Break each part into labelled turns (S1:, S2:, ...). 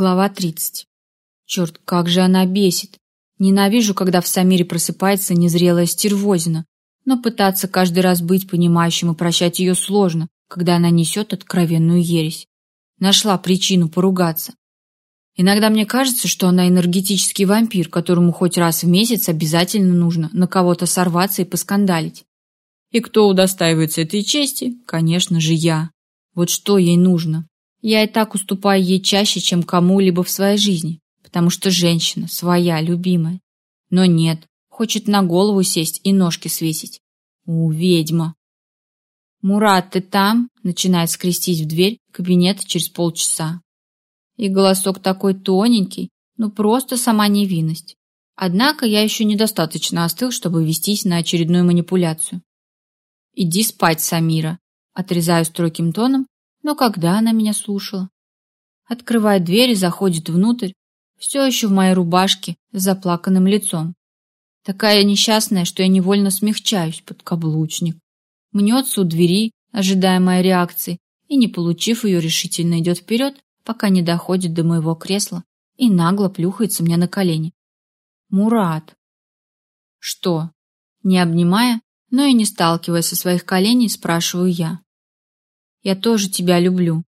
S1: Глава 30. Черт, как же она бесит. Ненавижу, когда в Самире просыпается незрелая стервозина, но пытаться каждый раз быть понимающим и прощать ее сложно, когда она несет откровенную ересь. Нашла причину поругаться. Иногда мне кажется, что она энергетический вампир, которому хоть раз в месяц обязательно нужно на кого-то сорваться и поскандалить. И кто удостаивается этой чести? Конечно же, я. Вот что ей нужно? Я и так уступаю ей чаще, чем кому-либо в своей жизни, потому что женщина своя, любимая. Но нет, хочет на голову сесть и ножки свесить. У, ведьма. Мурат, ты там? Начинает скрестить в дверь кабинета через полчаса. И голосок такой тоненький, ну просто сама невинность. Однако я еще недостаточно остыл, чтобы вестись на очередную манипуляцию. Иди спать, Самира, отрезаю строгим тоном но когда она меня слушала? Открывает дверь и заходит внутрь, все еще в моей рубашке с заплаканным лицом. Такая несчастная, что я невольно смягчаюсь под каблучник. Мнется у двери, ожидая моей реакции, и, не получив ее, решительно идет вперед, пока не доходит до моего кресла и нагло плюхается мне на колени. Мурат. Что? Не обнимая, но и не сталкиваясь со своих коленей, спрашиваю я. Я тоже тебя люблю.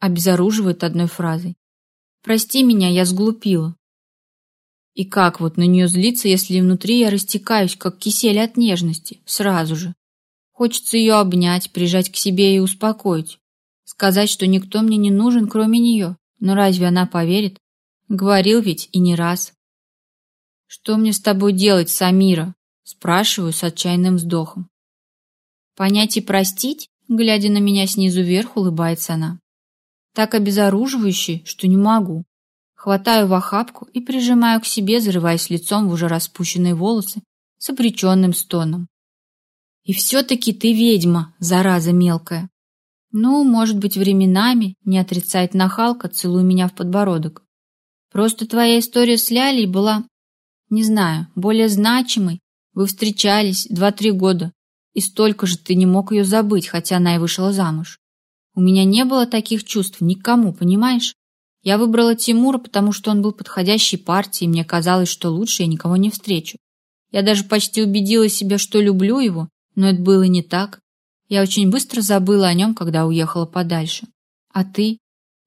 S1: Обезоруживает одной фразой. Прости меня, я сглупила. И как вот на нее злиться, если внутри я растекаюсь, как кисель от нежности, сразу же. Хочется ее обнять, прижать к себе и успокоить. Сказать, что никто мне не нужен, кроме нее. Но разве она поверит? Говорил ведь и не раз. Что мне с тобой делать, Самира? Спрашиваю с отчаянным вздохом. Понять и простить? Глядя на меня снизу вверх, улыбается она. Так обезоруживающе, что не могу. Хватаю в охапку и прижимаю к себе, зарываясь лицом в уже распущенные волосы с обреченным стоном. И все-таки ты ведьма, зараза мелкая. Ну, может быть, временами, не отрицает нахалка, целуя меня в подбородок. Просто твоя история с Лялей была, не знаю, более значимой. Вы встречались два-три года, и столько же ты не мог ее забыть, хотя она и вышла замуж. У меня не было таких чувств никому, понимаешь? Я выбрала Тимура, потому что он был подходящей партией, и мне казалось, что лучше я никого не встречу. Я даже почти убедила себя, что люблю его, но это было не так. Я очень быстро забыла о нем, когда уехала подальше. А ты?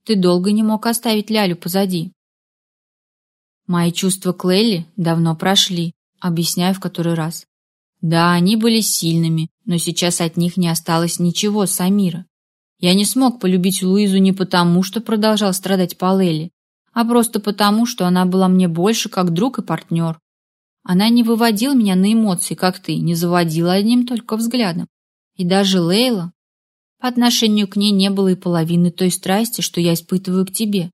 S1: Ты долго не мог оставить Лялю позади. Мои чувства к Лейли давно прошли, объясняю в который раз. Да, они были сильными, но сейчас от них не осталось ничего, Самира. Я не смог полюбить Луизу не потому, что продолжал страдать по Леле, а просто потому, что она была мне больше как друг и партнер. Она не выводила меня на эмоции, как ты, не заводила одним только взглядом. И даже Лейла, по отношению к ней не было и половины той страсти, что я испытываю к тебе.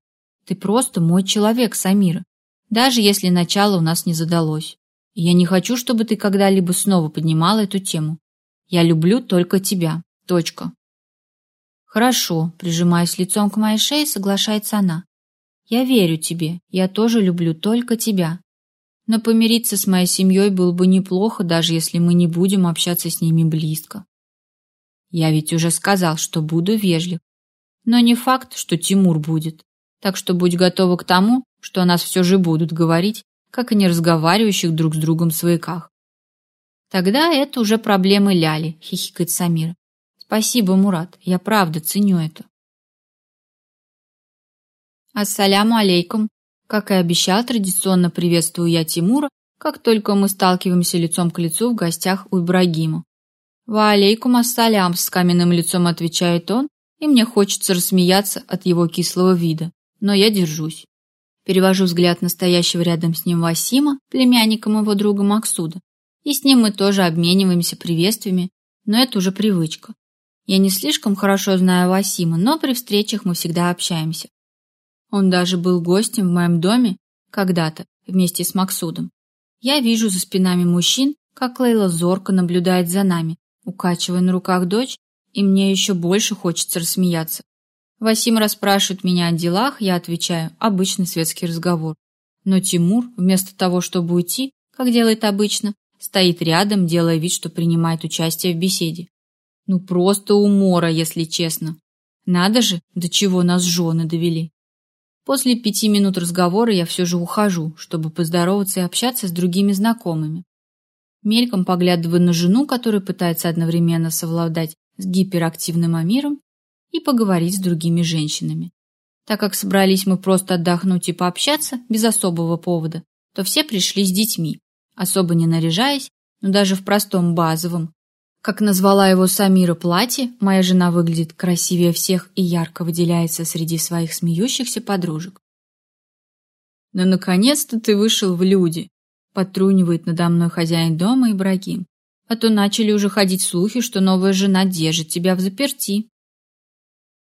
S1: Ты просто мой человек, Самира, даже если начало у нас не задалось я не хочу, чтобы ты когда-либо снова поднимала эту тему. Я люблю только тебя. Точка. Хорошо, прижимаясь лицом к моей шее, соглашается она. Я верю тебе. Я тоже люблю только тебя. Но помириться с моей семьей было бы неплохо, даже если мы не будем общаться с ними близко. Я ведь уже сказал, что буду вежлив. Но не факт, что Тимур будет. Так что будь готова к тому, что о нас все же будут говорить, как и не разговаривающих друг с другом свояках. Тогда это уже проблемы Ляли, хихикает Самир. Спасибо, Мурат, я правда ценю это. Ассаляму алейкум. Как и обещал, традиционно приветствую я Тимура, как только мы сталкиваемся лицом к лицу в гостях у Ибрагима. «Ва алейкум ассалям», с каменным лицом отвечает он, и мне хочется рассмеяться от его кислого вида, но я держусь. Перевожу взгляд на стоящего рядом с ним Васима, племянника моего друга Максуда. И с ним мы тоже обмениваемся приветствиями, но это уже привычка. Я не слишком хорошо знаю Васима, но при встречах мы всегда общаемся. Он даже был гостем в моем доме когда-то вместе с Максудом. Я вижу за спинами мужчин, как Лейла зорко наблюдает за нами, укачивая на руках дочь, и мне еще больше хочется рассмеяться. Васим расспрашивает меня о делах, я отвечаю обычный светский разговор. Но Тимур, вместо того, чтобы уйти, как делает обычно, стоит рядом, делая вид, что принимает участие в беседе. Ну просто умора, если честно. Надо же, до чего нас жены довели. После пяти минут разговора я все же ухожу, чтобы поздороваться и общаться с другими знакомыми. Мельком поглядываю на жену, которая пытается одновременно совладать с гиперактивным Амиром и поговорить с другими женщинами. Так как собрались мы просто отдохнуть и пообщаться, без особого повода, то все пришли с детьми, особо не наряжаясь, но даже в простом базовом. Как назвала его Самира платье, моя жена выглядит красивее всех и ярко выделяется среди своих смеющихся подружек. «Ну, наконец-то ты вышел в люди!» — подтрунивает надо мной хозяин дома Ибрагим. «А то начали уже ходить слухи, что новая жена держит тебя в заперти».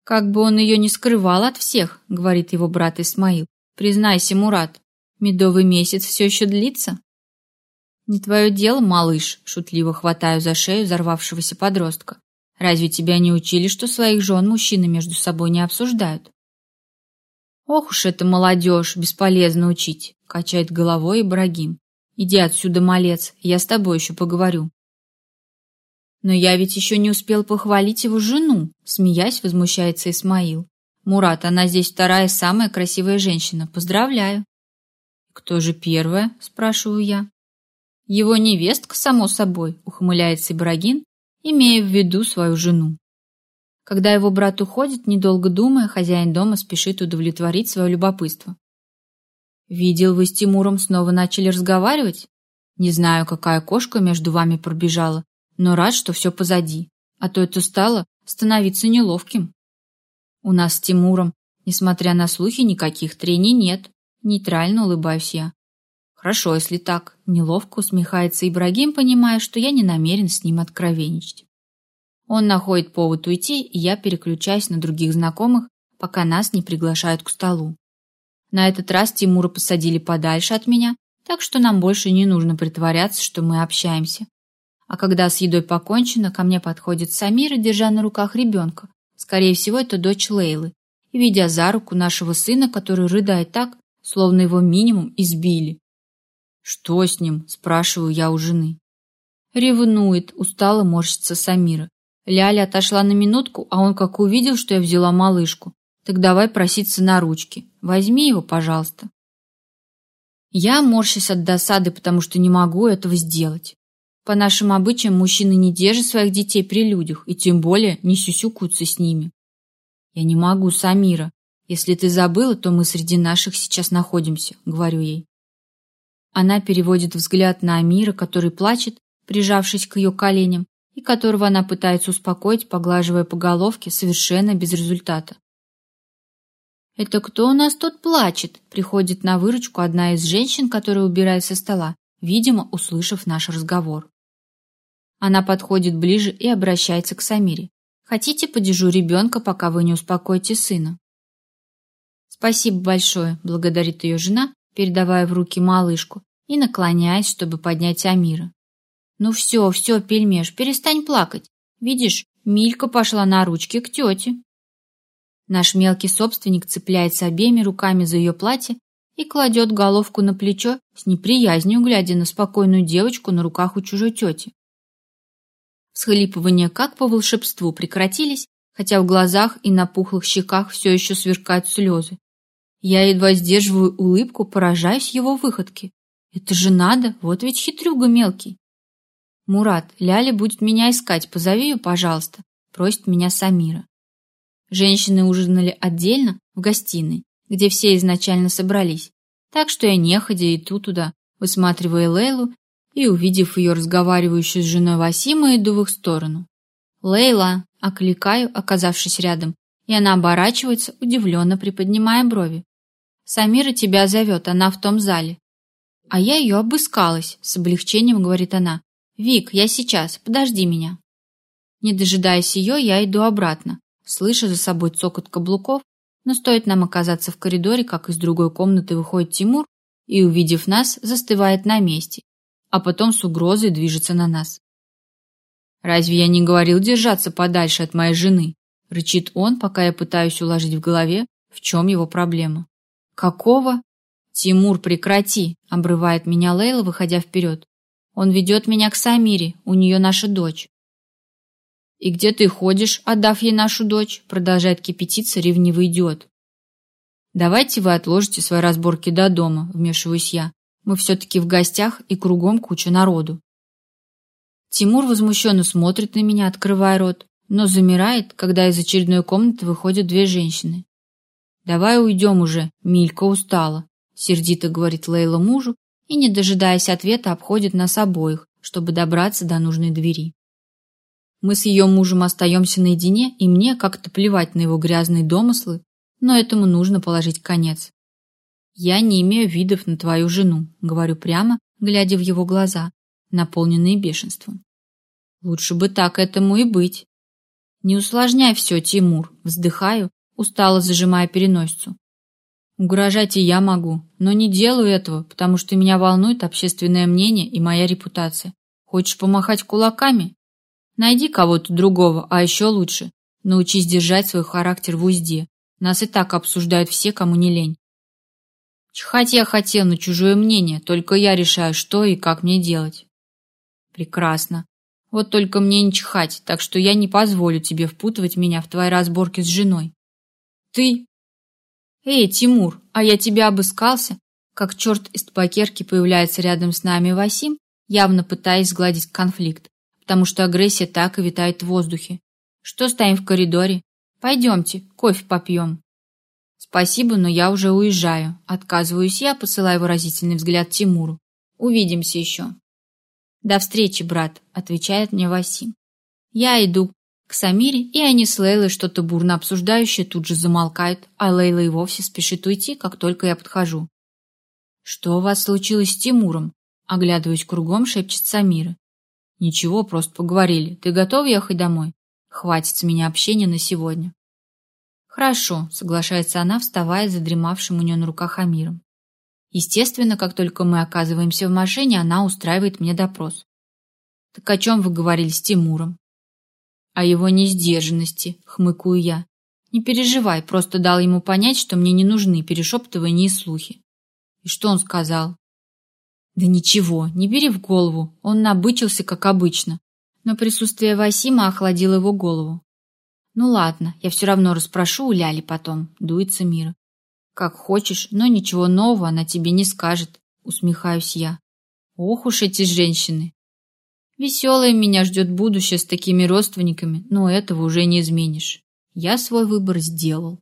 S1: Как бы он ее не скрывал от всех, говорит его брат Исмаил. Признайся, Мурат, медовый месяц все еще длится? Не твое дело, малыш, шутливо хватаю за шею взорвавшегося подростка. Разве тебя не учили, что своих жен мужчины между собой не обсуждают? Ох уж это молодежь, бесполезно учить, качает головой Ибрагим. Иди отсюда, малец, я с тобой еще поговорю. Но я ведь еще не успел похвалить его жену, смеясь, возмущается Исмаил. Мурат, она здесь вторая самая красивая женщина. Поздравляю. Кто же первая? спрашиваю я. Его невестка, само собой, ухмыляется Ибрагин, имея в виду свою жену. Когда его брат уходит, недолго думая, хозяин дома спешит удовлетворить свое любопытство. Видел вы с Тимуром снова начали разговаривать? Не знаю, какая кошка между вами пробежала, но рад, что все позади, а то это стало становиться неловким. У нас с Тимуром, несмотря на слухи, никаких трений нет. Нейтрально улыбаюсь я. Хорошо, если так. Неловко усмехается Ибрагим, понимая, что я не намерен с ним откровенничать. Он находит повод уйти, и я переключаюсь на других знакомых, пока нас не приглашают к столу. На этот раз Тимура посадили подальше от меня, так что нам больше не нужно притворяться, что мы общаемся. А когда с едой покончено, ко мне подходит Самира, держа на руках ребенка. Скорее всего, это дочь Лейлы. И ведя за руку нашего сына, который рыдает так, словно его минимум избили. «Что с ним?» – спрашиваю я у жены. Ревнует, устало морщится Самира. Ляля отошла на минутку, а он как увидел, что я взяла малышку. Так давай проситься на ручки. Возьми его, пожалуйста. Я морщусь от досады, потому что не могу этого сделать. По нашим обычаям мужчины не держат своих детей при людях и тем более не сюсюкаются с ними. Я не могу, Самира. Если ты забыла, то мы среди наших сейчас находимся, говорю ей. Она переводит взгляд на Амира, который плачет, прижавшись к ее коленям, и которого она пытается успокоить, поглаживая по головке, совершенно без результата. «Это кто у нас тут плачет?» Приходит на выручку одна из женщин, которая убирает со стола, видимо, услышав наш разговор. Она подходит ближе и обращается к Самире. «Хотите, подержу ребенка, пока вы не успокоите сына?» «Спасибо большое», — благодарит ее жена, передавая в руки малышку и наклоняясь, чтобы поднять Амира. «Ну все, все, пельмеш, перестань плакать. Видишь, Милька пошла на ручки к тете». Наш мелкий собственник цепляется обеими руками за ее платье и кладет головку на плечо с неприязнью, глядя на спокойную девочку на руках у чужой тети. Схлипывания как по волшебству прекратились, хотя в глазах и на пухлых щеках все еще сверкают слезы. Я едва сдерживаю улыбку, поражаясь его выходке. Это же надо, вот ведь хитрюга мелкий. Мурат, Ляля будет меня искать, позови ее, пожалуйста, просит меня Самира. Женщины ужинали отдельно в гостиной, где все изначально собрались, так что я неходя иду туда, высматривая Лейлу и, увидев ее разговаривающую с женой Васима, иду в их сторону. «Лейла!» — окликаю, оказавшись рядом, и она оборачивается, удивленно приподнимая брови. «Самира тебя зовет, она в том зале». «А я ее обыскалась», — с облегчением говорит она. «Вик, я сейчас, подожди меня». Не дожидаясь ее, я иду обратно, слыша за собой цокот каблуков, но стоит нам оказаться в коридоре, как из другой комнаты выходит Тимур и, увидев нас, застывает на месте а потом с угрозой движется на нас. «Разве я не говорил держаться подальше от моей жены?» — рычит он, пока я пытаюсь уложить в голове, в чем его проблема. «Какого?» «Тимур, прекрати!» — обрывает меня Лейла, выходя вперед. «Он ведет меня к Самире, у нее наша дочь». «И где ты ходишь, отдав ей нашу дочь?» — продолжает кипятиться ревнивый идиот. Давайте вы отложите свои разборки до дома, вмешиваюсь я. Мы все-таки в гостях и кругом куча народу. Тимур возмущенно смотрит на меня, открывая рот, но замирает, когда из очередной комнаты выходят две женщины. «Давай уйдем уже, Милька устала», — сердито говорит Лейла мужу и, не дожидаясь ответа, обходит нас обоих, чтобы добраться до нужной двери. Мы с ее мужем остаемся наедине, и мне как-то плевать на его грязные домыслы но этому нужно положить конец. Я не имею видов на твою жену, говорю прямо, глядя в его глаза, наполненные бешенством. Лучше бы так этому и быть. Не усложняй все, Тимур, вздыхаю, устало зажимая переносицу. Угрожать и я могу, но не делаю этого, потому что меня волнует общественное мнение и моя репутация. Хочешь помахать кулаками? Найди кого-то другого, а еще лучше, научись держать свой характер в узде, нас и так обсуждают все, кому не лень. Чихать я хотел на чужое мнение, только я решаю, что и как мне делать. Прекрасно. Вот только мне не чихать, так что я не позволю тебе впутывать меня в твои разборки с женой. Ты... Эй, Тимур, а я тебя обыскался? Как черт из табакерки появляется рядом с нами Васим, явно пытаясь сгладить конфликт, потому что агрессия так и витает в воздухе. Что стоим в коридоре? Пойдемте, кофе попьем. Спасибо, но я уже уезжаю. Отказываюсь я, посылая выразительный взгляд Тимуру. Увидимся еще. До встречи, брат, отвечает мне Васим. Я иду к Самире, и они с Лейлой что-то бурно обсуждающие тут же замолкают, а Лейла и вовсе спешит уйти, как только я подхожу. Что у вас случилось с Тимуром? Оглядываясь кругом, шепчет Самира. Ничего, просто поговорили. Ты готов ехать домой? Хватит с меня общения на сегодня. Хорошо, соглашается она, вставая задремавшим у нее на руках Амиром. Естественно, как только мы оказываемся в машине, она устраивает мне допрос. Так о чем вы говорили с Тимуром? О его несдержанности, хмыкаю я. Не переживай, просто дал ему понять, что мне не нужны перешептывания и слухи. И что он сказал? Да ничего, не бери в голову, он набычился, как обычно но присутствие Васима охладило его голову. «Ну ладно, я все равно расспрошу у Ляли потом», — дуется Мира. «Как хочешь, но ничего нового она тебе не скажет», — усмехаюсь я. «Ох уж эти женщины!» «Веселое меня ждет будущее с такими родственниками, но этого уже не изменишь. Я свой выбор сделал».